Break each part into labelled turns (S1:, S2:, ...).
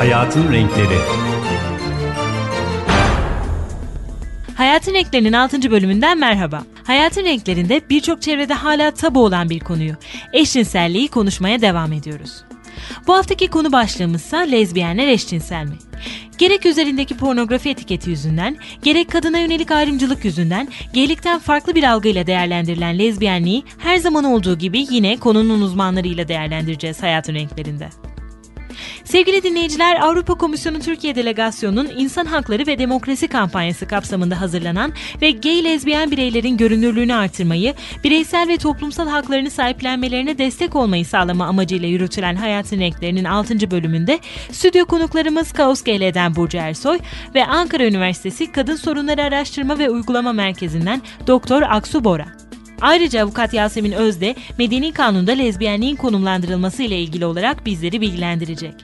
S1: Hayatın Renkleri
S2: Hayatın Renklerinin 6. bölümünden merhaba. Hayatın Renklerinde birçok çevrede hala tabu olan bir konuyu, eşcinselliği konuşmaya devam ediyoruz. Bu haftaki konu başlığımızsa lezbiyenler eşcinsel mi? Gerek üzerindeki pornografi etiketi yüzünden, gerek kadına yönelik ayrımcılık yüzünden geylikten farklı bir algıyla değerlendirilen lezbiyenliği her zaman olduğu gibi yine konunun uzmanlarıyla değerlendireceğiz hayatın renklerinde. Sevgili dinleyiciler, Avrupa Komisyonu Türkiye Delegasyonu'nun İnsan Hakları ve Demokrasi kampanyası kapsamında hazırlanan ve gay lezbiyen bireylerin görünürlüğünü artırmayı, bireysel ve toplumsal haklarını sahiplenmelerine destek olmayı sağlama amacıyla yürütülen Hayatın Renklerinin 6. bölümünde stüdyo konuklarımız Kaos GL'den Burcu Ersoy ve Ankara Üniversitesi Kadın Sorunları Araştırma ve Uygulama Merkezi'nden Doktor Aksu Bora. Ayrıca avukat Yasemin Özde, Medeni Kanun'da lezbiyenliğin konumlandırılması ile ilgili olarak bizleri bilgilendirecek.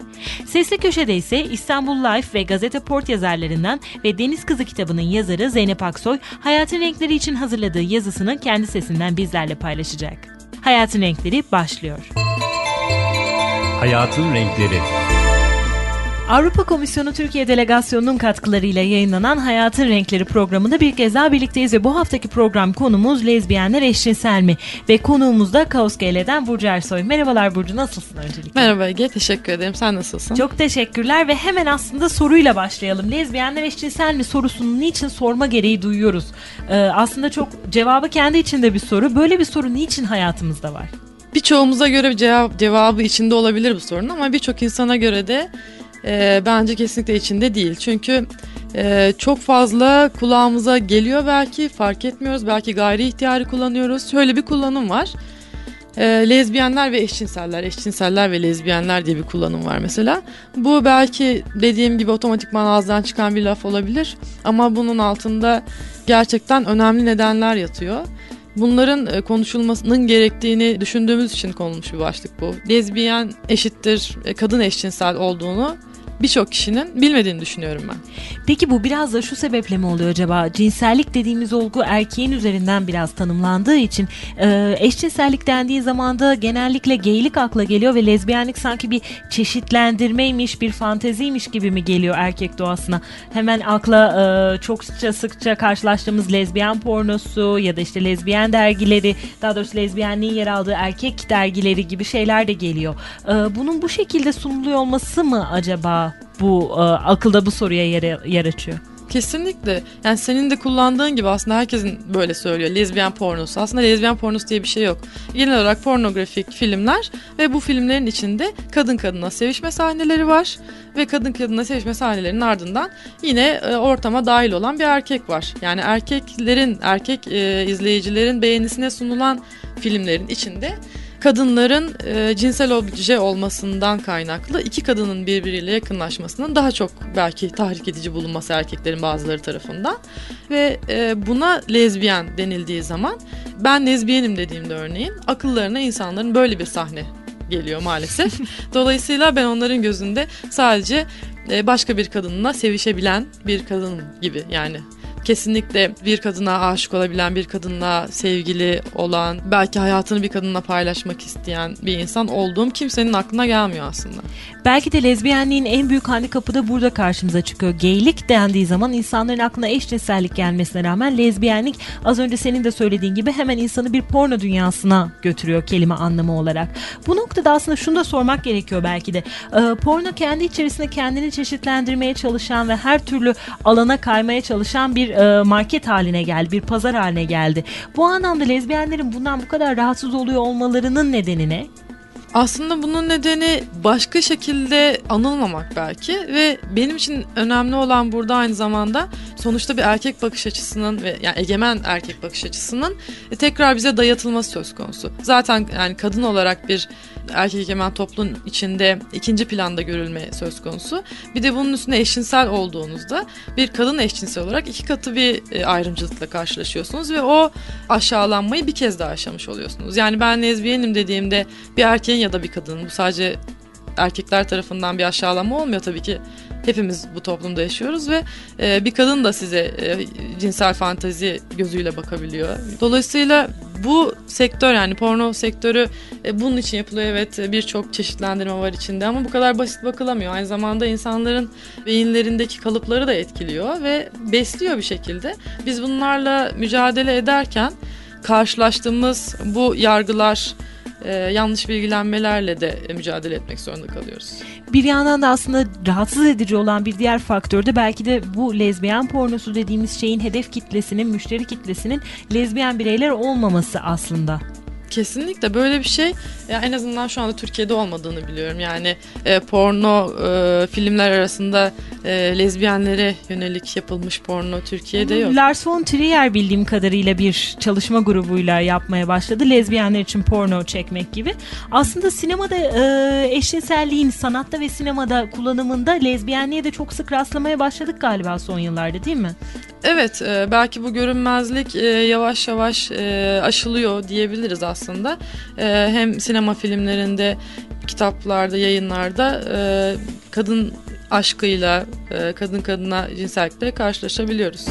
S2: Sesli Köşe'de ise İstanbul Life ve Gazete Port yazarlarından ve Deniz Kızı kitabının yazarı Zeynep Aksoy, hayatın renkleri için hazırladığı yazısını kendi sesinden bizlerle paylaşacak. Hayatın Renkleri başlıyor.
S1: Hayatın Renkleri
S2: Avrupa Komisyonu Türkiye Delegasyonu'nun katkılarıyla yayınlanan Hayatın Renkleri programında bir kez daha birlikteyiz ve bu haftaki program konumuz lezbiyenler eşcinsel mi? Ve konuğumuz da Kaos GL'den Burcu Ersoy. Merhabalar Burcu nasılsın öncelikle?
S3: Merhaba Ege teşekkür ederim sen nasılsın?
S2: Çok teşekkürler ve hemen aslında soruyla başlayalım. Lezbiyenler eşcinsel mi sorusunu niçin sorma gereği duyuyoruz? Ee, aslında çok cevabı kendi içinde bir soru. Böyle bir soru niçin hayatımızda var?
S3: Birçoğumuza göre cevap, cevabı içinde olabilir bu sorun ama birçok insana göre de e, bence kesinlikle içinde değil. Çünkü e, çok fazla kulağımıza geliyor belki fark etmiyoruz. Belki gayri ihtiyari kullanıyoruz. Şöyle bir kullanım var. E, lezbiyenler ve eşcinseller, eşcinseller ve lezbiyenler diye bir kullanım var mesela. Bu belki dediğim gibi otomatikman ağızdan çıkan bir laf olabilir. Ama bunun altında gerçekten önemli nedenler yatıyor. Bunların e, konuşulmasının gerektiğini düşündüğümüz için konulmuş bir başlık bu. Lezbiyen eşittir e, kadın eşcinsel olduğunu birçok kişinin bilmediğini düşünüyorum ben.
S2: Peki bu biraz da şu sebeple mi oluyor acaba? Cinsellik dediğimiz olgu erkeğin üzerinden biraz tanımlandığı için e, eşcinsellik dendiği zaman da genellikle geylik akla geliyor ve lezbiyenlik sanki bir çeşitlendirmeymiş, bir fanteziymiş gibi mi geliyor erkek doğasına? Hemen akla e, çok sıkça sıkça karşılaştığımız lezbiyen pornosu ya da işte lezbiyen dergileri, daha doğrusu lezbiyenliğin yer aldığı erkek dergileri gibi şeyler de geliyor. E, bunun bu şekilde sunuluyor olması mı acaba bu e, akılda bu soruya yer, yer açıyor.
S3: Kesinlikle. Yani senin de kullandığın gibi aslında herkesin böyle söylüyor. Lezbiyen pornosu. Aslında lezbiyen pornosu diye bir şey yok. Genel olarak pornografik filmler ve bu filmlerin içinde kadın kadına sevişme sahneleri var. Ve kadın kadına sevişme sahnelerinin ardından yine e, ortama dahil olan bir erkek var. Yani erkeklerin, erkek e, izleyicilerin beğenisine sunulan filmlerin içinde kadınların e, cinsel obje olmasından kaynaklı iki kadının birbiriyle yakınlaşmasının daha çok belki tahrik edici bulunması erkeklerin bazıları tarafından ve e, buna lezbiyen denildiği zaman ben lezbiyenim dediğimde örneğin akıllarına insanların böyle bir sahne geliyor maalesef. Dolayısıyla ben onların gözünde sadece e, başka bir kadınla sevişebilen bir kadın gibi yani kesinlikle bir kadına aşık olabilen, bir kadınla sevgili olan, belki hayatını bir kadınla paylaşmak isteyen bir insan olduğum kimsenin aklına gelmiyor aslında.
S2: Belki de lezbiyenliğin en büyük handikapı da burada karşımıza çıkıyor. Geylik dendiği zaman insanların aklına eşcinsellik gelmesine rağmen lezbiyenlik az önce senin de söylediğin gibi hemen insanı bir porno dünyasına götürüyor kelime anlamı olarak. Bu noktada aslında şunu da sormak gerekiyor belki de. Ee, porno kendi içerisinde kendini çeşitlendirmeye çalışan ve her türlü alana kaymaya çalışan bir e, market haline geldi, bir pazar haline geldi. Bu anlamda lezbiyenlerin bundan bu kadar rahatsız oluyor olmalarının nedeni ne?
S3: Aslında bunun nedeni başka şekilde anılmamak belki ve benim için önemli olan burada aynı zamanda sonuçta bir erkek bakış açısının ve yani egemen erkek bakış açısının tekrar bize dayatılması söz konusu. Zaten yani kadın olarak bir erkek egemen toplumun içinde ikinci planda görülme söz konusu. Bir de bunun üstüne eşcinsel olduğunuzda bir kadın eşcinsel olarak iki katı bir e, ayrımcılıkla karşılaşıyorsunuz ve o aşağılanmayı bir kez daha yaşamış oluyorsunuz. Yani ben lezbiyenim dediğimde bir erkeğin ya da bir kadının bu sadece erkekler tarafından bir aşağılama olmuyor tabii ki hepimiz bu toplumda yaşıyoruz ve e, bir kadın da size e, cinsel fantazi gözüyle bakabiliyor. Dolayısıyla bu sektör yani porno sektörü e, bunun için yapılıyor evet birçok çeşitlendirme var içinde ama bu kadar basit bakılamıyor. Aynı zamanda insanların beyinlerindeki kalıpları da etkiliyor ve besliyor bir şekilde. Biz bunlarla mücadele ederken karşılaştığımız bu yargılar e, yanlış bilgilenmelerle de mücadele etmek zorunda kalıyoruz.
S2: Bir yandan da aslında rahatsız edici olan bir diğer faktör de belki de bu lezbiyen pornosu dediğimiz şeyin hedef kitlesinin, müşteri kitlesinin lezbiyen bireyler olmaması aslında.
S3: Kesinlikle böyle bir şey ya en azından şu anda Türkiye'de olmadığını biliyorum. Yani e, porno e, filmler arasında e, lezbiyenlere yönelik yapılmış porno Türkiye'de yok.
S2: Lars von Trier bildiğim kadarıyla bir çalışma grubuyla yapmaya başladı. Lezbiyenler için porno çekmek gibi. Aslında sinemada e, eşcinselliğin sanatta ve sinemada kullanımında lezbiyenliğe de çok sık rastlamaya başladık galiba son yıllarda değil mi?
S3: Evet e, belki bu görünmezlik e, yavaş yavaş e, aşılıyor diyebiliriz aslında. E, hem sinema filmlerinde, kitaplarda, yayınlarda e, kadın aşkıyla, e, kadın kadına cinsellikle karşılaşabiliyoruz.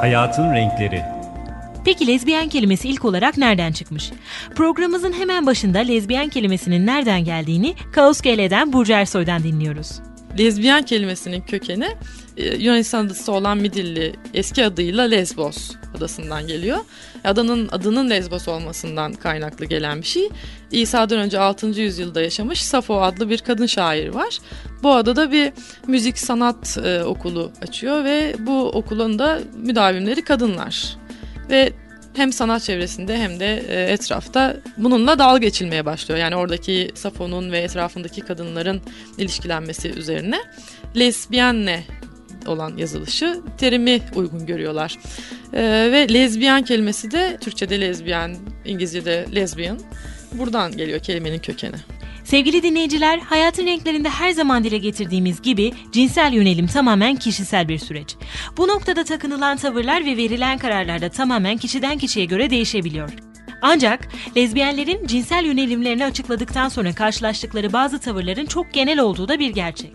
S1: Hayatın Renkleri
S2: Peki lezbiyen kelimesi ilk olarak nereden çıkmış? Programımızın hemen başında lezbiyen kelimesinin nereden geldiğini Kaos GL'den Burcu Ersoy'dan dinliyoruz.
S3: Lezbiyen kelimesinin kökeni Yunanistan adası olan Midilli eski adıyla Lesbos adasından geliyor. Adanın adının Lesbos olmasından kaynaklı gelen bir şey. İsa'dan önce 6. yüzyılda yaşamış Safo adlı bir kadın şair var. Bu adada bir müzik sanat e, okulu açıyor ve bu okulun da müdavimleri kadınlar. Ve hem sanat çevresinde hem de e, etrafta bununla dalga geçilmeye başlıyor. Yani oradaki Safo'nun ve etrafındaki kadınların ilişkilenmesi üzerine lesbiyenle olan yazılışı terimi uygun görüyorlar. E, ve lezbiyen kelimesi de Türkçe'de lezbiyen, İngilizce'de lesbian buradan geliyor kelimenin kökeni.
S2: Sevgili dinleyiciler, hayatın renklerinde her zaman dile getirdiğimiz gibi cinsel yönelim tamamen kişisel bir süreç. Bu noktada takınılan tavırlar ve verilen kararlar da tamamen kişiden kişiye göre değişebiliyor. Ancak lezbiyenlerin cinsel yönelimlerini açıkladıktan sonra karşılaştıkları bazı tavırların çok genel olduğu da bir gerçek.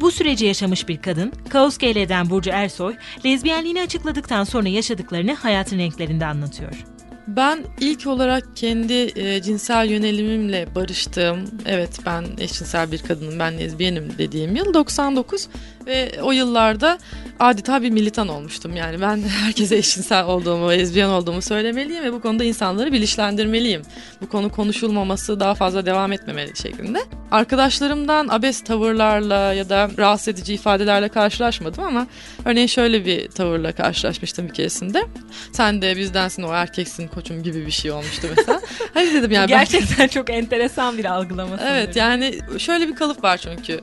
S2: Bu süreci yaşamış bir kadın, Kaos GL'den Burcu Ersoy, lezbiyenliğini açıkladıktan sonra yaşadıklarını hayatın renklerinde anlatıyor.
S3: Ben ilk olarak kendi e, cinsel yönelimimle barıştığım, evet ben eşcinsel bir kadınım, ben lezbiyenim dediğim yıl 99 ve o yıllarda adeta bir militan olmuştum. Yani ben herkese eşcinsel olduğumu, lezbiyen olduğumu söylemeliyim ve bu konuda insanları bilinçlendirmeliyim. Bu konu konuşulmaması daha fazla devam etmemeli şeklinde. Arkadaşlarımdan abes tavırlarla ya da rahatsız edici ifadelerle karşılaşmadım ama örneğin şöyle bir tavırla karşılaşmıştım bir keresinde. Sen de bizdensin o erkeksin koçum gibi bir şey olmuştu mesela. Hayır dedim yani.
S2: Gerçekten ben... çok enteresan bir algılama.
S3: Evet yani şöyle bir kalıp var çünkü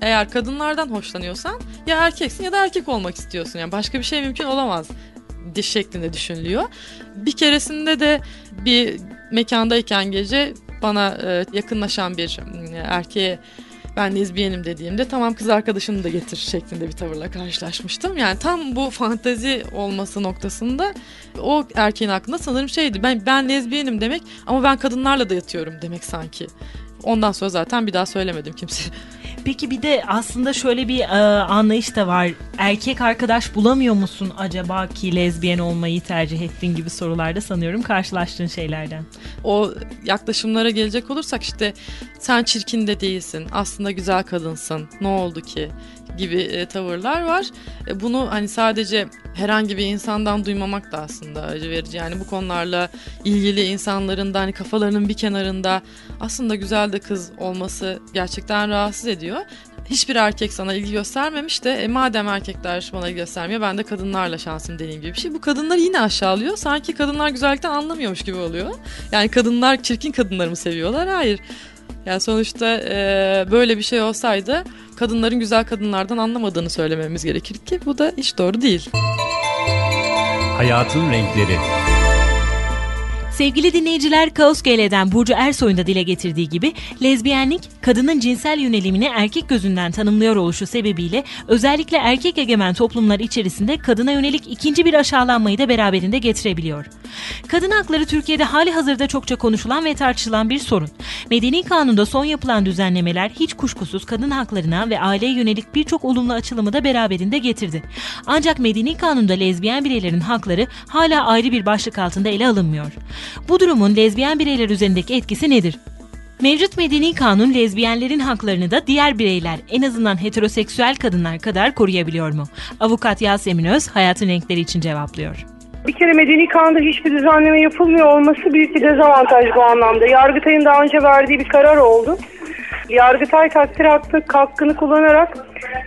S3: eğer kadınlardan hoşlanıyorsan ya erkeksin ya da erkek olmak istiyorsun. Yani başka bir şey mümkün olamaz diş şeklinde düşünülüyor. Bir keresinde de bir mekandayken gece bana e, yakınlaşan bir erkeğe ben lezbiyenim dediğimde tamam kız arkadaşını da getir şeklinde bir tavırla karşılaşmıştım. Yani tam bu fantezi olması noktasında o erkeğin aklında sanırım şeydi ben ben lezbiyenim demek ama ben kadınlarla da yatıyorum demek sanki. Ondan sonra zaten bir daha söylemedim kimseye.
S2: Peki bir de aslında şöyle bir e, anlayış da var. Erkek arkadaş bulamıyor musun acaba ki lezbiyen olmayı tercih ettiğin gibi sorularda sanıyorum karşılaştığın şeylerden.
S3: O yaklaşımlara gelecek olursak işte sen çirkin de değilsin. Aslında güzel kadınsın. Ne oldu ki? gibi e, tavırlar var. E, bunu hani sadece herhangi bir insandan duymamak da aslında acı verici. Yani bu konularla ilgili insanların da hani kafalarının bir kenarında aslında güzel de kız olması gerçekten rahatsız ediyor. Hiçbir erkek sana ilgi göstermemiş de e, madem erkekler bana ilgi göstermiyor ben de kadınlarla şansım deneyim gibi bir şey. Bu kadınları yine aşağılıyor. Sanki kadınlar güzellikten anlamıyormuş gibi oluyor. Yani kadınlar çirkin kadınları mı seviyorlar? Hayır. Yani sonuçta e, böyle bir şey olsaydı kadınların güzel kadınlardan anlamadığını söylememiz gerekir ki bu da hiç doğru değil.
S1: Hayatın Renkleri
S2: Sevgili dinleyiciler Kaos GL'den Burcu Ersoy'un da dile getirdiği gibi lezbiyenlik kadının cinsel yönelimini erkek gözünden tanımlıyor oluşu sebebiyle özellikle erkek egemen toplumlar içerisinde kadına yönelik ikinci bir aşağılanmayı da beraberinde getirebiliyor. Kadın hakları Türkiye'de hali hazırda çokça konuşulan ve tartışılan bir sorun. Medeni kanunda son yapılan düzenlemeler hiç kuşkusuz kadın haklarına ve aileye yönelik birçok olumlu açılımı da beraberinde getirdi. Ancak medeni kanunda lezbiyen bireylerin hakları hala ayrı bir başlık altında ele alınmıyor. Bu durumun lezbiyen bireyler üzerindeki etkisi nedir? Mevcut medeni kanun lezbiyenlerin haklarını da diğer bireyler en azından heteroseksüel kadınlar kadar koruyabiliyor mu? Avukat Yasemin Öz hayatın renkleri için cevaplıyor.
S1: Bir kere medeni kanunda hiçbir düzenleme yapılmıyor olması büyük bir dezavantaj bu anlamda. Yargıtay'ın daha önce verdiği bir karar oldu. Yargıtay takdir hakkı, hakkını kullanarak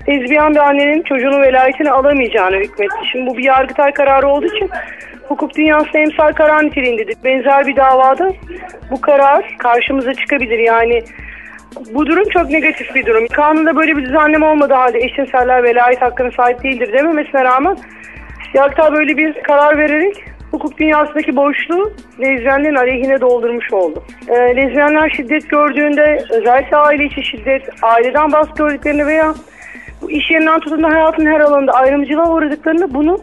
S1: lezbiyen bir annenin çocuğunun velayetini alamayacağını hükmetti. Şimdi bu bir Yargıtay kararı olduğu için hukuk dünyasında emsal karar niteliğindedir. Benzer bir davada bu karar karşımıza çıkabilir. Yani bu durum çok negatif bir durum. Kanunda böyle bir düzenleme olmadığı halde eşcinseller velayet hakkına sahip değildir dememesine rağmen Yargıtay böyle bir karar vererek hukuk dünyasındaki boşluğu lezbiyenlerin aleyhine doldurmuş oldu. E, lezbiyenler şiddet gördüğünde özellikle aile içi şiddet, aileden baskı gördüklerini veya bu iş yerinden tutun da hayatın her alanında ayrımcılığa uğradıklarını bunu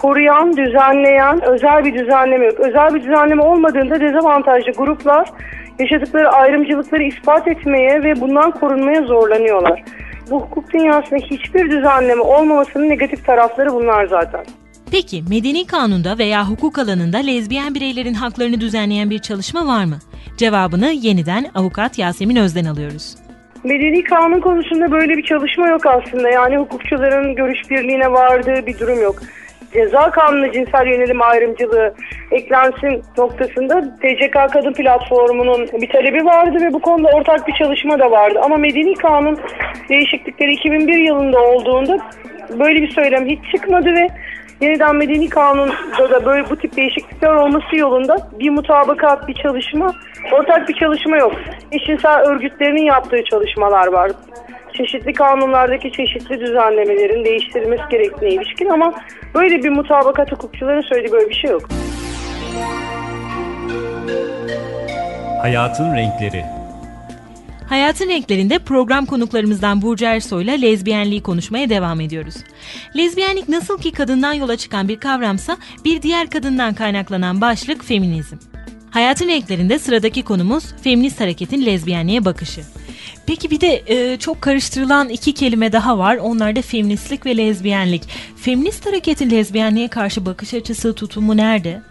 S1: koruyan, düzenleyen özel bir düzenleme yok. Özel bir düzenleme olmadığında dezavantajlı gruplar yaşadıkları ayrımcılıkları ispat etmeye ve bundan korunmaya zorlanıyorlar. Bu hukuk dünyasında hiçbir düzenleme olmamasının negatif tarafları bunlar zaten.
S2: Peki medeni kanunda veya hukuk alanında lezbiyen bireylerin haklarını düzenleyen bir çalışma var mı? Cevabını yeniden avukat Yasemin Özden alıyoruz.
S1: Medeni kanun konusunda böyle bir çalışma yok aslında. Yani hukukçuların görüş birliğine vardığı bir durum yok. Ceza kanunu cinsel yönelim ayrımcılığı eklensin noktasında TCK Kadın Platformu'nun bir talebi vardı ve bu konuda ortak bir çalışma da vardı. Ama medeni kanun değişiklikleri 2001 yılında olduğunda böyle bir söylem hiç çıkmadı ve yeniden medeni kanunda da böyle bu tip değişiklikler olması yolunda bir mutabakat, bir çalışma, ortak bir çalışma yok. Eşcinsel örgütlerinin yaptığı çalışmalar var. Çeşitli kanunlardaki çeşitli düzenlemelerin değiştirilmesi gerektiğine ilişkin ama böyle bir mutabakat hukukçuların söylediği böyle bir şey yok.
S4: Hayatın Renkleri
S2: Hayatın Renklerinde program konuklarımızdan Burcu Ersoy'la lezbiyenliği konuşmaya devam ediyoruz. Lezbiyenlik nasıl ki kadından yola çıkan bir kavramsa bir diğer kadından kaynaklanan başlık feminizm. Hayatın Renklerinde sıradaki konumuz feminist hareketin lezbiyenliğe bakışı. Peki bir de e, çok karıştırılan iki kelime daha var. Onlar da feministlik ve lezbiyenlik. Feminist hareketin lezbiyenliğe karşı bakış açısı, tutumu nerede?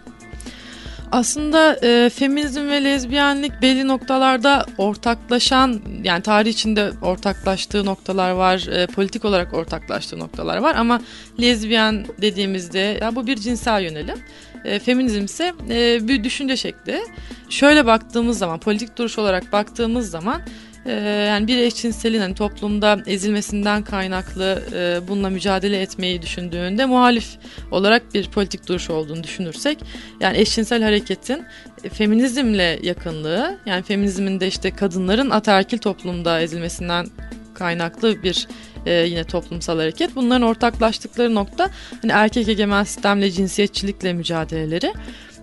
S3: Aslında e, feminizm ve lezbiyenlik belli noktalarda ortaklaşan yani tarih içinde ortaklaştığı noktalar var, e, politik olarak ortaklaştığı noktalar var ama lezbiyen dediğimizde ya bu bir cinsel yönelim. E, feminizm ise e, bir düşünce şekli. Şöyle baktığımız zaman, politik duruş olarak baktığımız zaman ee, yani bir eşcinselin hani toplumda ezilmesinden kaynaklı e, bununla mücadele etmeyi düşündüğünde muhalif olarak bir politik duruş olduğunu düşünürsek yani eşcinsel hareketin e, feminizmle yakınlığı yani feminizmin de işte kadınların ataerkil toplumda ezilmesinden kaynaklı bir e, yine toplumsal hareket. Bunların ortaklaştıkları nokta hani erkek egemen sistemle cinsiyetçilikle mücadeleleri.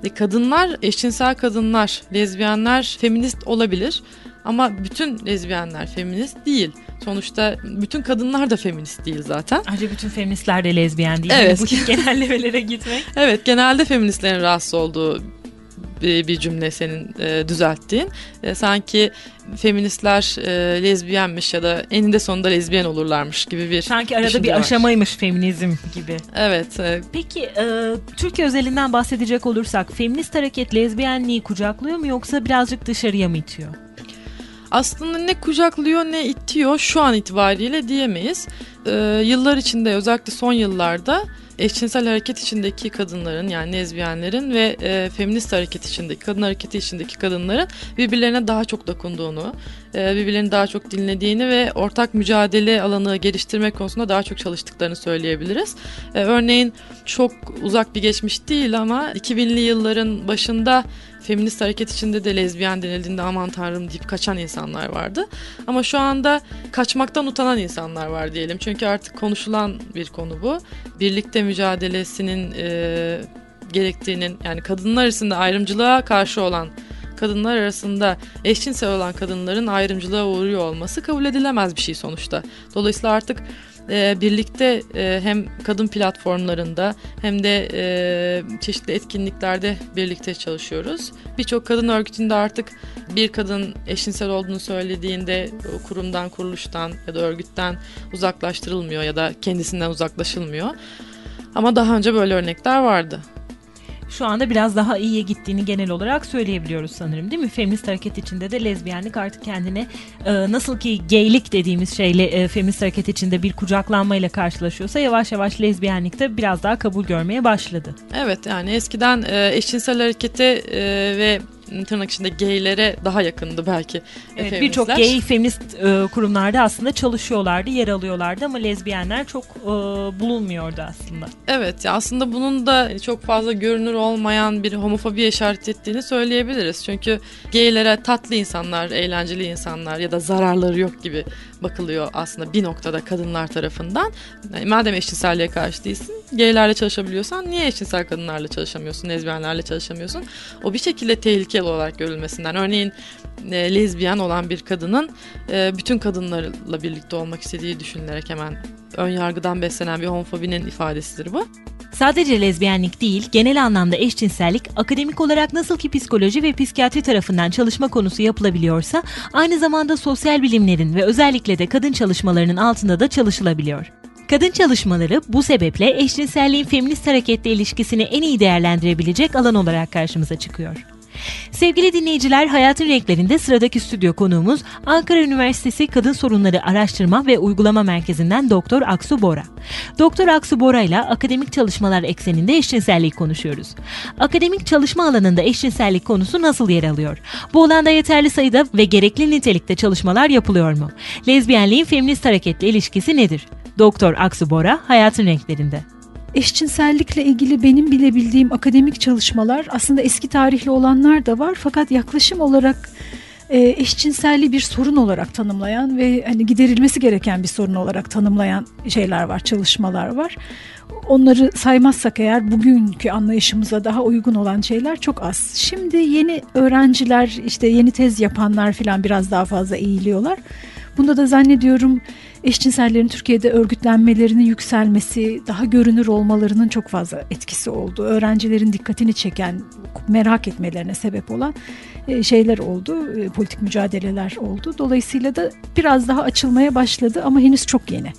S3: E, kadınlar, eşcinsel kadınlar, lezbiyenler feminist olabilir ama bütün lezbiyenler feminist değil. Sonuçta bütün kadınlar da feminist değil zaten.
S2: Ayrıca bütün feministler de lezbiyen değil.
S3: Evet.
S2: Yani bu genellemelere gitmek.
S3: Evet genelde feministlerin rahatsız olduğu bir, bir cümle senin e, düzelttiğin. E, sanki feministler e, lezbiyenmiş ya da eninde sonunda lezbiyen olurlarmış gibi bir
S2: Sanki arada bir
S3: var.
S2: aşamaymış feminizm gibi.
S3: Evet. E,
S2: Peki e, Türkiye özelinden bahsedecek olursak feminist hareket lezbiyenliği kucaklıyor mu yoksa birazcık dışarıya mı itiyor?
S3: aslında ne kucaklıyor ne itiyor şu an itibariyle diyemeyiz. Ee, yıllar içinde özellikle son yıllarda eşcinsel hareket içindeki kadınların yani lezbiyenlerin ve e, feminist hareket içindeki kadın hareketi içindeki kadınların birbirlerine daha çok dokunduğunu, e, birbirlerini daha çok dinlediğini ve ortak mücadele alanı geliştirmek konusunda daha çok çalıştıklarını söyleyebiliriz. E, örneğin çok uzak bir geçmiş değil ama 2000'li yılların başında feminist hareket içinde de lezbiyen denildiğinde aman tanrım deyip kaçan insanlar vardı. Ama şu anda kaçmaktan utanan insanlar var diyelim. Çünkü artık konuşulan bir konu bu. Birlikte mücadelesinin e, gerektiğinin yani kadınlar arasında ayrımcılığa karşı olan kadınlar arasında eşcinsel olan kadınların ayrımcılığa uğruyor olması kabul edilemez bir şey sonuçta. Dolayısıyla artık e, birlikte e, hem kadın platformlarında hem de e, çeşitli etkinliklerde birlikte çalışıyoruz. Birçok kadın örgütünde artık bir kadın eşcinsel olduğunu söylediğinde kurumdan, kuruluştan ya da örgütten uzaklaştırılmıyor ya da kendisinden uzaklaşılmıyor. Ama daha önce böyle örnekler vardı
S2: şu anda biraz daha iyiye gittiğini genel olarak söyleyebiliyoruz sanırım değil mi? Feminist hareket içinde de lezbiyenlik artık kendine e, nasıl ki geylik dediğimiz şeyle e, feminist hareket içinde bir kucaklanmayla karşılaşıyorsa yavaş yavaş lezbiyenlik de biraz daha kabul görmeye başladı.
S3: Evet yani eskiden e, eşcinsel harekete e, ve tırnak içinde gaylere daha yakındı belki.
S2: Evet, Birçok gay feminist e, kurumlarda aslında çalışıyorlardı, yer alıyorlardı ama lezbiyenler çok e, bulunmuyordu aslında.
S3: Evet ya aslında bunun da çok fazla görünür olmayan bir homofobi işaret ettiğini söyleyebiliriz. Çünkü gaylere tatlı insanlar, eğlenceli insanlar ya da zararları yok gibi bakılıyor aslında bir noktada kadınlar tarafından. Yani madem eşcinselliğe karşı değilsin, gaylerle çalışabiliyorsan niye eşcinsel kadınlarla çalışamıyorsun, lezbiyenlerle çalışamıyorsun? O bir şekilde tehlikeli olarak görülmesinden. Örneğin e, lezbiyen olan bir kadının e, bütün kadınlarla birlikte olmak istediği düşünülerek hemen ön yargıdan beslenen bir homofobinin ifadesidir bu.
S2: Sadece lezbiyenlik değil, genel anlamda eşcinsellik akademik olarak nasıl ki psikoloji ve psikiyatri tarafından çalışma konusu yapılabiliyorsa, aynı zamanda sosyal bilimlerin ve özellikle de kadın çalışmalarının altında da çalışılabiliyor. Kadın çalışmaları bu sebeple eşcinselliğin feminist hareketle ilişkisini en iyi değerlendirebilecek alan olarak karşımıza çıkıyor. Sevgili dinleyiciler, Hayatın Renklerinde sıradaki stüdyo konuğumuz Ankara Üniversitesi Kadın Sorunları Araştırma ve Uygulama Merkezi'nden Doktor Aksu Bora. Doktor Aksu Bora ile akademik çalışmalar ekseninde eşcinsellik konuşuyoruz. Akademik çalışma alanında eşcinsellik konusu nasıl yer alıyor? Bu alanda yeterli sayıda ve gerekli nitelikte çalışmalar yapılıyor mu? Lezbiyenliğin feminist hareketle ilişkisi nedir? Doktor Aksu Bora, Hayatın Renklerinde
S4: eşcinsellikle ilgili benim bilebildiğim akademik çalışmalar aslında eski tarihli olanlar da var fakat yaklaşım olarak e, eşcinselliği bir sorun olarak tanımlayan ve hani giderilmesi gereken bir sorun olarak tanımlayan şeyler var, çalışmalar var. Onları saymazsak eğer bugünkü anlayışımıza daha uygun olan şeyler çok az. Şimdi yeni öğrenciler işte yeni tez yapanlar falan biraz daha fazla eğiliyorlar. Bunda da zannediyorum eşcinsellerin Türkiye'de örgütlenmelerinin yükselmesi, daha görünür olmalarının çok fazla etkisi oldu. Öğrencilerin dikkatini çeken, merak etmelerine sebep olan e, şeyler oldu, e, politik mücadeleler oldu. Dolayısıyla da biraz daha açılmaya başladı ama henüz çok yeni.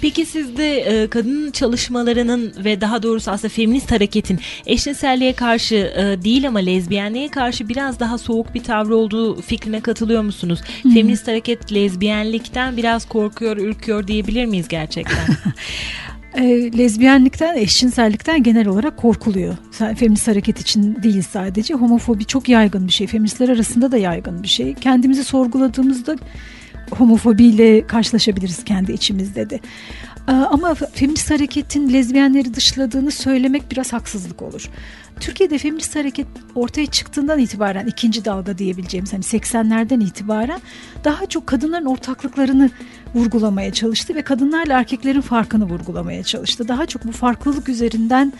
S2: Peki sizde e, kadın çalışmalarının ve daha doğrusu aslında feminist hareketin eşcinselliğe karşı e, değil ama lezbiyenliğe karşı biraz daha soğuk bir tavrı olduğu fikrine katılıyor musunuz? Hmm. Feminist hareket lezbiyenlikten biraz korkuyor, ürküyor diyebilir miyiz gerçekten?
S4: e, lezbiyenlikten, eşcinsellikten genel olarak korkuluyor. Feminist hareket için değil sadece. Homofobi çok yaygın bir şey. Feministler arasında da yaygın bir şey. Kendimizi sorguladığımızda homofobiyle karşılaşabiliriz kendi içimizde de. Ee, ama feminist hareketin lezbiyenleri dışladığını söylemek biraz haksızlık olur. Türkiye'de feminist hareket ortaya çıktığından itibaren ikinci dalga diyebileceğimiz hani 80'lerden itibaren daha çok kadınların ortaklıklarını vurgulamaya çalıştı ve kadınlarla erkeklerin farkını vurgulamaya çalıştı. Daha çok bu farklılık üzerinden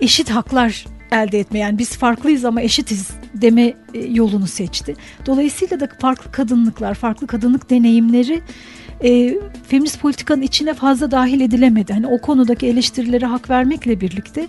S4: eşit haklar elde etme yani biz farklıyız ama eşitiz deme e, yolunu seçti. Dolayısıyla da farklı kadınlıklar, farklı kadınlık deneyimleri e, feminist politikanın içine fazla dahil edilemedi. Hani o konudaki eleştirilere hak vermekle birlikte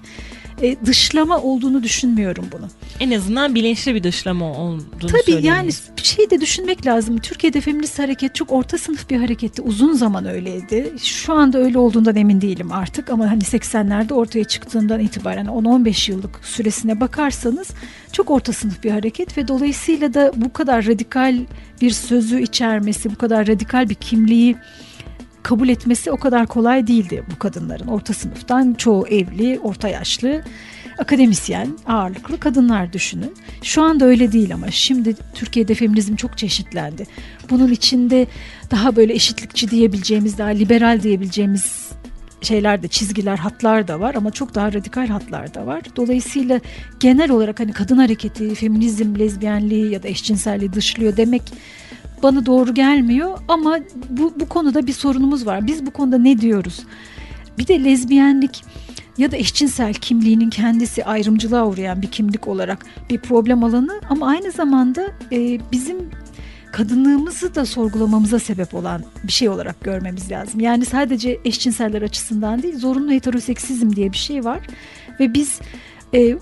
S4: e, dışlama olduğunu düşünmüyorum bunu.
S2: En azından bilinçli bir dışlama olduğunu
S4: Tabii yani bir şey de düşünmek lazım. Türkiye'de feminist hareket çok orta sınıf bir hareketti. Uzun zaman öyleydi. Şu anda öyle olduğundan emin değilim artık ama hani 80'lerde ortaya çıktığından itibaren 10-15 yıllık süresine bakarsanız çok orta sınıf bir hareket ve dolayısıyla da bu kadar radikal bir sözü içermesi, bu kadar radikal bir kimliği kabul etmesi o kadar kolay değildi bu kadınların. Orta sınıftan çoğu evli, orta yaşlı, akademisyen, ağırlıklı kadınlar düşünün. Şu anda öyle değil ama şimdi Türkiye'de feminizm çok çeşitlendi. Bunun içinde daha böyle eşitlikçi diyebileceğimiz, daha liberal diyebileceğimiz şeyler de çizgiler, hatlar da var ama çok daha radikal hatlar da var. Dolayısıyla genel olarak hani kadın hareketi, feminizm, lezbiyenliği ya da eşcinselliği dışlıyor demek bana doğru gelmiyor ama bu, bu konuda bir sorunumuz var. Biz bu konuda ne diyoruz? Bir de lezbiyenlik ya da eşcinsel kimliğinin kendisi ayrımcılığa uğrayan bir kimlik olarak bir problem alanı ama aynı zamanda e, bizim kadınlığımızı da sorgulamamıza sebep olan bir şey olarak görmemiz lazım. Yani sadece eşcinseller açısından değil zorunlu heteroseksizm diye bir şey var ve biz e,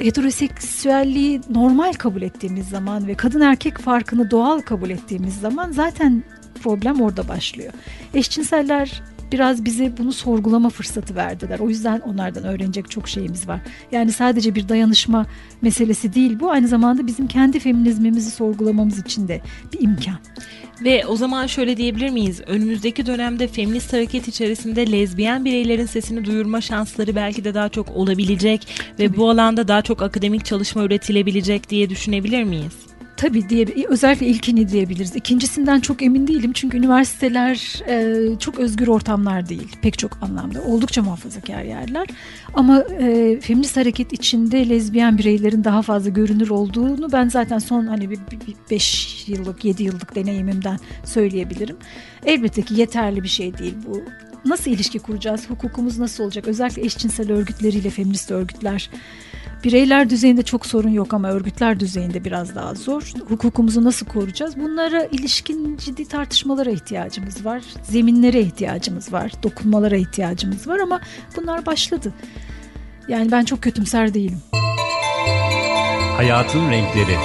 S4: heteroseksüelliği normal kabul ettiğimiz zaman ve kadın erkek farkını doğal kabul ettiğimiz zaman zaten problem orada başlıyor. Eşcinseller biraz bize bunu sorgulama fırsatı verdiler. O yüzden onlardan öğrenecek çok şeyimiz var. Yani sadece bir dayanışma meselesi değil bu. Aynı zamanda bizim kendi feminizmimizi sorgulamamız için de bir imkan.
S2: Ve o zaman şöyle diyebilir miyiz? Önümüzdeki dönemde feminist hareket içerisinde lezbiyen bireylerin sesini duyurma şansları belki de daha çok olabilecek ve Tabii. bu alanda daha çok akademik çalışma üretilebilecek diye düşünebilir miyiz?
S4: Tabii diye özellikle ilkini diyebiliriz. İkincisinden çok emin değilim çünkü üniversiteler e, çok özgür ortamlar değil pek çok anlamda. Oldukça muhafazakar yerler. Ama e, feminist hareket içinde lezbiyen bireylerin daha fazla görünür olduğunu ben zaten son hani bir 5 yıllık 7 yıllık deneyimimden söyleyebilirim. Elbette ki yeterli bir şey değil bu. Nasıl ilişki kuracağız? Hukukumuz nasıl olacak? Özellikle eşcinsel örgütleriyle feminist örgütler Bireyler düzeyinde çok sorun yok ama örgütler düzeyinde biraz daha zor. Hukukumuzu nasıl koruyacağız? Bunlara ilişkin ciddi tartışmalara ihtiyacımız var. Zeminlere ihtiyacımız var. Dokunmalara ihtiyacımız var ama bunlar başladı. Yani ben çok kötümser değilim.
S2: Hayatın Renkleri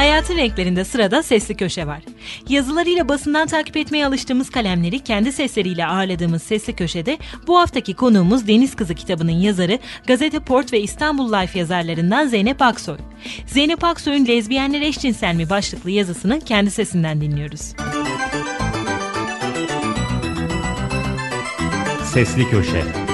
S2: Hayatın renklerinde sırada sesli köşe var. Yazılarıyla basından takip etmeye alıştığımız kalemleri kendi sesleriyle ağırladığımız sesli köşede bu haftaki konuğumuz Deniz Kızı kitabının yazarı Gazete Port ve İstanbul Life yazarlarından Zeynep Aksoy. Zeynep Aksoy'un Lezbiyenler Eşcinsel mi başlıklı yazısını kendi sesinden dinliyoruz.
S5: Sesli Köşe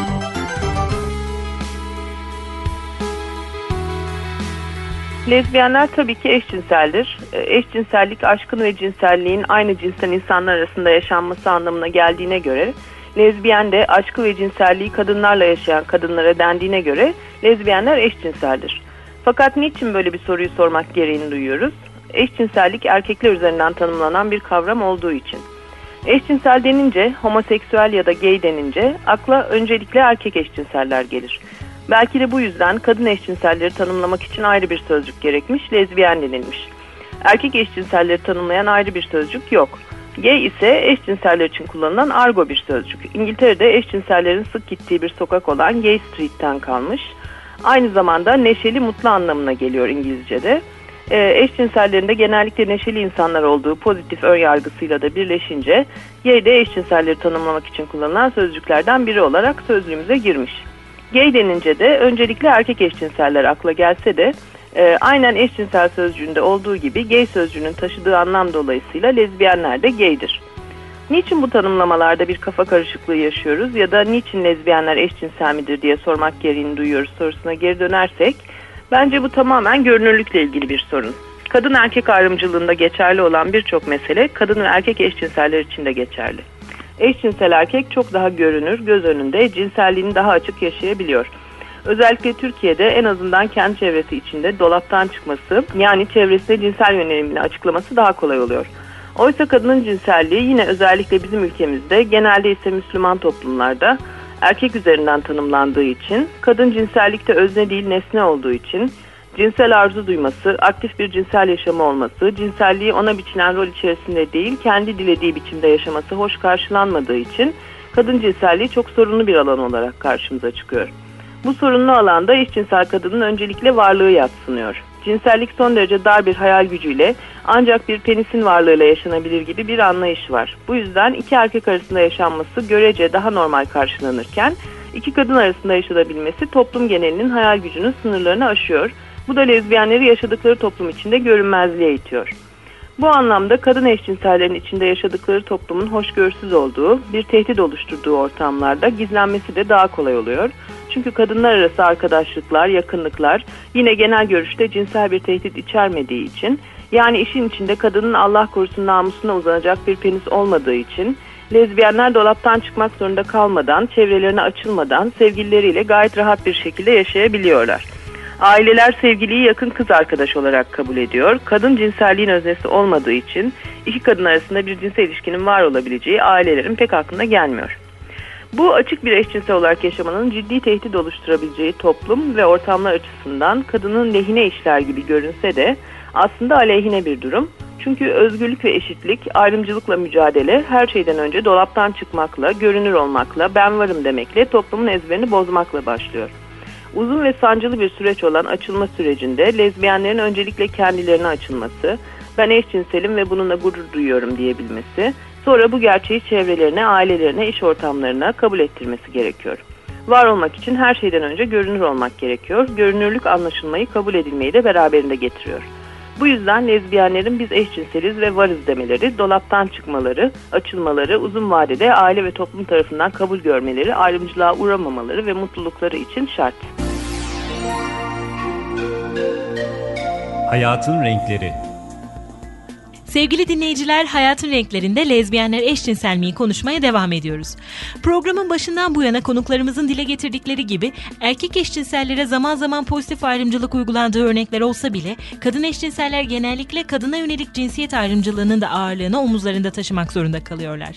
S6: Lezbiyenler tabii ki eşcinseldir. E, eşcinsellik aşkın ve cinselliğin aynı cinsten insanlar arasında yaşanması anlamına geldiğine göre lezbiyen de aşkı ve cinselliği kadınlarla yaşayan kadınlara dendiğine göre lezbiyenler eşcinseldir. Fakat niçin böyle bir soruyu sormak gereğini duyuyoruz? Eşcinsellik erkekler üzerinden tanımlanan bir kavram olduğu için. Eşcinsel denince, homoseksüel ya da gay denince akla öncelikle erkek eşcinseller gelir. Belki de bu yüzden kadın eşcinselleri tanımlamak için ayrı bir sözcük gerekmiş, lezbiyen denilmiş. Erkek eşcinselleri tanımlayan ayrı bir sözcük yok. Gay ise eşcinseller için kullanılan argo bir sözcük. İngiltere'de eşcinsellerin sık gittiği bir sokak olan Gay Street'ten kalmış. Aynı zamanda neşeli mutlu anlamına geliyor İngilizce'de. E, eşcinsellerinde genellikle neşeli insanlar olduğu pozitif ön yargısıyla da birleşince gay de eşcinselleri tanımlamak için kullanılan sözcüklerden biri olarak sözlüğümüze girmiş. Gay denince de öncelikle erkek eşcinseller akla gelse de e, aynen eşcinsel sözcüğünde olduğu gibi gay sözcüğünün taşıdığı anlam dolayısıyla lezbiyenler de gaydir. Niçin bu tanımlamalarda bir kafa karışıklığı yaşıyoruz ya da niçin lezbiyenler eşcinsel midir diye sormak gereğini duyuyoruz sorusuna geri dönersek bence bu tamamen görünürlükle ilgili bir sorun. Kadın erkek ayrımcılığında geçerli olan birçok mesele kadın ve erkek eşcinseller için de geçerli eşcinsel erkek çok daha görünür, göz önünde, cinselliğini daha açık yaşayabiliyor. Özellikle Türkiye'de en azından kendi çevresi içinde dolaptan çıkması yani çevresinde cinsel yönelimini açıklaması daha kolay oluyor. Oysa kadının cinselliği yine özellikle bizim ülkemizde genelde ise Müslüman toplumlarda erkek üzerinden tanımlandığı için kadın cinsellikte özne değil nesne olduğu için cinsel arzu duyması, aktif bir cinsel yaşamı olması, cinselliği ona biçilen rol içerisinde değil, kendi dilediği biçimde yaşaması hoş karşılanmadığı için kadın cinselliği çok sorunlu bir alan olarak karşımıza çıkıyor. Bu sorunlu alanda eşcinsel kadının öncelikle varlığı yatsınıyor. Cinsellik son derece dar bir hayal gücüyle ancak bir penisin varlığıyla yaşanabilir gibi bir anlayış var. Bu yüzden iki erkek arasında yaşanması görece daha normal karşılanırken iki kadın arasında yaşanabilmesi toplum genelinin hayal gücünün sınırlarını aşıyor bu da lezbiyenleri yaşadıkları toplum içinde görünmezliğe itiyor. Bu anlamda kadın eşcinsellerin içinde yaşadıkları toplumun hoşgörüsüz olduğu, bir tehdit oluşturduğu ortamlarda gizlenmesi de daha kolay oluyor. Çünkü kadınlar arası arkadaşlıklar, yakınlıklar yine genel görüşte cinsel bir tehdit içermediği için, yani işin içinde kadının Allah korusun namusuna uzanacak bir penis olmadığı için, lezbiyenler dolaptan çıkmak zorunda kalmadan, çevrelerine açılmadan sevgilileriyle gayet rahat bir şekilde yaşayabiliyorlar. Aileler sevgiliyi yakın kız arkadaş olarak kabul ediyor. Kadın cinselliğin öznesi olmadığı için iki kadın arasında bir cinsel ilişkinin var olabileceği ailelerin pek aklına gelmiyor. Bu açık bir eşcinsel olarak yaşamanın ciddi tehdit oluşturabileceği toplum ve ortamlar açısından kadının lehine işler gibi görünse de aslında aleyhine bir durum. Çünkü özgürlük ve eşitlik, ayrımcılıkla mücadele her şeyden önce dolaptan çıkmakla, görünür olmakla, ben varım demekle, toplumun ezberini bozmakla başlıyor. Uzun ve sancılı bir süreç olan açılma sürecinde lezbiyenlerin öncelikle kendilerine açılması, ben eşcinselim ve bununla gurur duyuyorum diyebilmesi, sonra bu gerçeği çevrelerine, ailelerine, iş ortamlarına kabul ettirmesi gerekiyor. Var olmak için her şeyden önce görünür olmak gerekiyor. Görünürlük anlaşılmayı, kabul edilmeyi de beraberinde getiriyor. Bu yüzden lezbiyenlerin biz eşcinseliz ve varız demeleri, dolaptan çıkmaları, açılmaları, uzun vadede aile ve toplum tarafından kabul görmeleri, ayrımcılığa uğramamaları ve mutlulukları için şart.
S5: Hayatın Renkleri
S2: Sevgili dinleyiciler, Hayatın Renklerinde lezbiyenler eşcinsel miyi konuşmaya devam ediyoruz. Programın başından bu yana konuklarımızın dile getirdikleri gibi erkek eşcinsellere zaman zaman pozitif ayrımcılık uygulandığı örnekler olsa bile kadın eşcinseller genellikle kadına yönelik cinsiyet ayrımcılığının da ağırlığını omuzlarında taşımak zorunda kalıyorlar.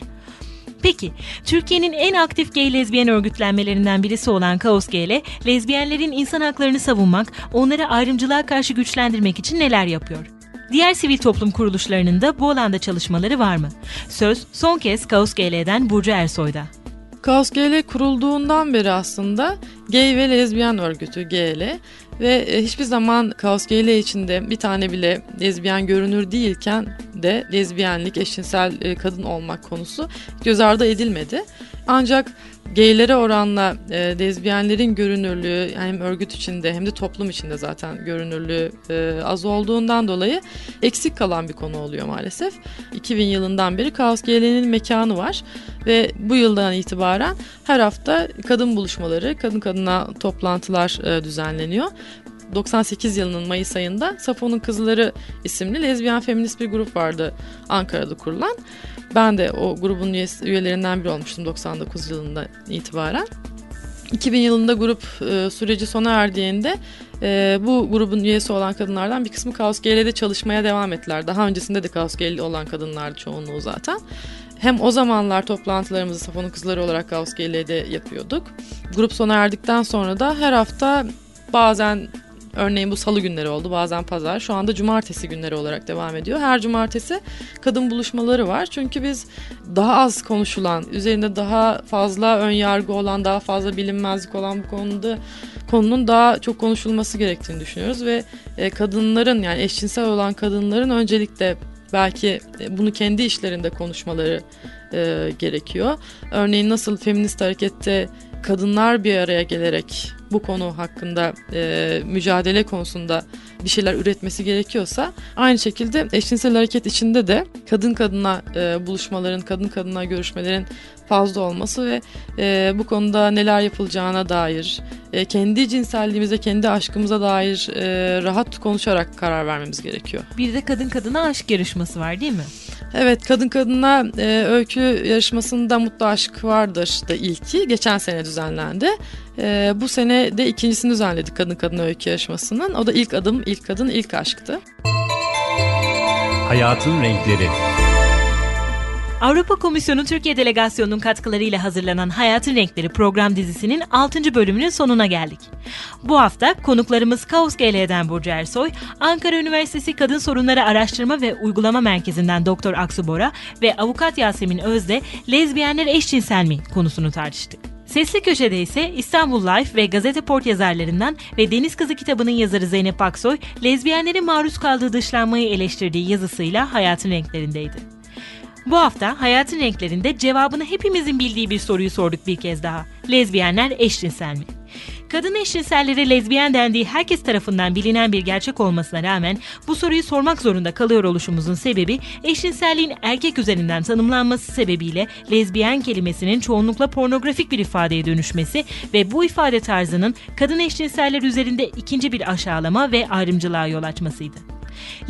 S2: Peki, Türkiye'nin en aktif gay lezbiyen örgütlenmelerinden birisi olan Kaos Gay'le lezbiyenlerin insan haklarını savunmak, onları ayrımcılığa karşı güçlendirmek için neler yapıyor? Diğer sivil toplum kuruluşlarının da bu alanda çalışmaları var mı? Söz son kez Kaos GL'den Burcu Ersoy'da.
S3: Kaos GL kurulduğundan beri aslında gay ve lezbiyen örgütü GL ve e, hiçbir zaman Kaos GL içinde bir tane bile lezbiyen görünür değilken de lezbiyenlik, eşcinsel e, kadın olmak konusu göz ardı edilmedi. Ancak gaylere oranla e, lezbiyenlerin görünürlüğü hem örgüt içinde hem de toplum içinde zaten görünürlüğü e, az olduğundan dolayı eksik kalan bir konu oluyor maalesef. 2000 yılından beri Kaos GL'nin mekanı var ve bu yıldan itibaren her hafta kadın buluşmaları, kadın kadına toplantılar e, düzenleniyor. 98 yılının Mayıs ayında Safo'nun Kızları isimli lezbiyen feminist bir grup vardı Ankara'da kurulan. Ben de o grubun üyelerinden biri olmuştum 99 yılında itibaren. 2000 yılında grup e, süreci sona erdiğinde e, bu grubun üyesi olan kadınlardan bir kısmı Kaos GL'de çalışmaya devam ettiler. Daha öncesinde de Kaos GL olan kadınlardı çoğunluğu zaten. Hem o zamanlar toplantılarımızı Safon'un kızları olarak Kaos GL'de yapıyorduk. Grup sona erdikten sonra da her hafta bazen Örneğin bu salı günleri oldu bazen pazar. Şu anda cumartesi günleri olarak devam ediyor. Her cumartesi kadın buluşmaları var. Çünkü biz daha az konuşulan, üzerinde daha fazla ön yargı olan, daha fazla bilinmezlik olan bu konuda konunun daha çok konuşulması gerektiğini düşünüyoruz ve e, kadınların yani eşcinsel olan kadınların öncelikle belki bunu kendi işlerinde konuşmaları e, gerekiyor. Örneğin nasıl feminist harekette kadınlar bir araya gelerek bu konu hakkında e, mücadele konusunda bir şeyler üretmesi gerekiyorsa aynı şekilde eşcinsel hareket içinde de kadın kadına e, buluşmaların, kadın kadına görüşmelerin fazla olması ve e, bu konuda neler yapılacağına dair, e, kendi cinselliğimize, kendi aşkımıza dair e, rahat konuşarak karar vermemiz gerekiyor.
S2: Bir de kadın kadına aşk yarışması var değil mi?
S3: Evet kadın kadına e, öykü yarışmasında Mutlu Aşk vardır da ilki geçen sene düzenlendi. E, bu sene de ikincisini düzenledik kadın kadına öykü yarışmasının. O da ilk adım, ilk kadın, ilk aşktı.
S5: Hayatın Renkleri
S2: Avrupa Komisyonu Türkiye Delegasyonu'nun katkılarıyla hazırlanan Hayatın Renkleri program dizisinin 6. bölümünün sonuna geldik. Bu hafta konuklarımız Kaos GL'den Burcu Ersoy, Ankara Üniversitesi Kadın Sorunları Araştırma ve Uygulama Merkezi'nden Doktor Aksu Bora ve Avukat Yasemin Özde lezbiyenler eşcinsel mi konusunu tartıştık. Sesli Köşe'de ise İstanbul Life ve Gazete Port yazarlarından ve Deniz Kızı kitabının yazarı Zeynep Aksoy, lezbiyenlerin maruz kaldığı dışlanmayı eleştirdiği yazısıyla hayatın renklerindeydi. Bu hafta Hayatın Renklerinde cevabını hepimizin bildiği bir soruyu sorduk bir kez daha. Lezbiyenler eşcinsel mi? Kadın eşcinsellere lezbiyen dendiği herkes tarafından bilinen bir gerçek olmasına rağmen bu soruyu sormak zorunda kalıyor oluşumuzun sebebi eşcinselliğin erkek üzerinden tanımlanması sebebiyle lezbiyen kelimesinin çoğunlukla pornografik bir ifadeye dönüşmesi ve bu ifade tarzının kadın eşcinseller üzerinde ikinci bir aşağılama ve ayrımcılığa yol açmasıydı.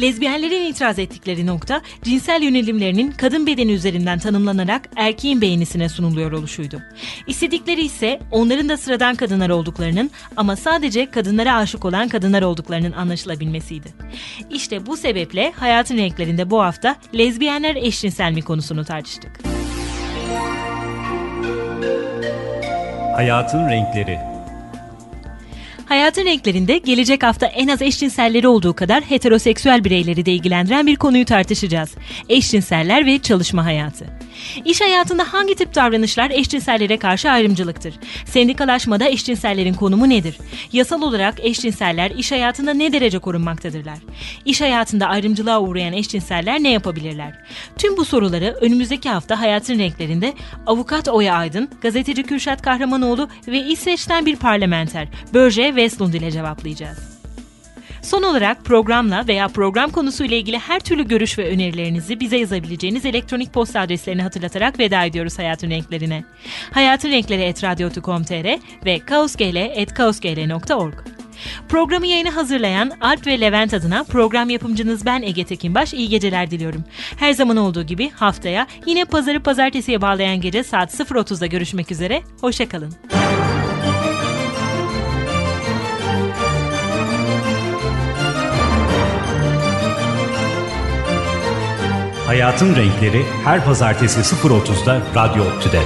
S2: Lezbiyenlerin itiraz ettikleri nokta cinsel yönelimlerinin kadın bedeni üzerinden tanımlanarak erkeğin beğenisine sunuluyor oluşuydu. İstedikleri ise onların da sıradan kadınlar olduklarının ama sadece kadınlara aşık olan kadınlar olduklarının anlaşılabilmesiydi. İşte bu sebeple hayatın renklerinde bu hafta lezbiyenler eşcinsel mi konusunu tartıştık.
S5: Hayatın Renkleri
S2: Hayatın renklerinde gelecek hafta en az eşcinselleri olduğu kadar heteroseksüel bireyleri de ilgilendiren bir konuyu tartışacağız. Eşcinseller ve çalışma hayatı. İş hayatında hangi tip davranışlar eşcinsellere karşı ayrımcılıktır? Sendikalaşmada eşcinsellerin konumu nedir? Yasal olarak eşcinseller iş hayatında ne derece korunmaktadırlar? İş hayatında ayrımcılığa uğrayan eşcinseller ne yapabilirler? Tüm bu soruları önümüzdeki hafta Hayatın Renklerinde avukat Oya Aydın, gazeteci Kürşat Kahramanoğlu ve İsveç'ten bir parlamenter Börje Westlund ile cevaplayacağız. Son olarak programla veya program konusu ile ilgili her türlü görüş ve önerilerinizi bize yazabileceğiniz elektronik posta adreslerini hatırlatarak veda ediyoruz Hayatın Renklerine. Hayatın Renkleri etradyo.com.tr ve kaosgl.org. Programı yayını hazırlayan Alp ve Levent adına program yapımcınız ben Ege Tekinbaş iyi geceler diliyorum. Her zaman olduğu gibi haftaya yine pazarı pazartesiye bağlayan gece saat 0.30'da görüşmek üzere. Hoşçakalın.
S5: Hayatın Renkleri her pazartesi 0.30'da Radyo Tüde.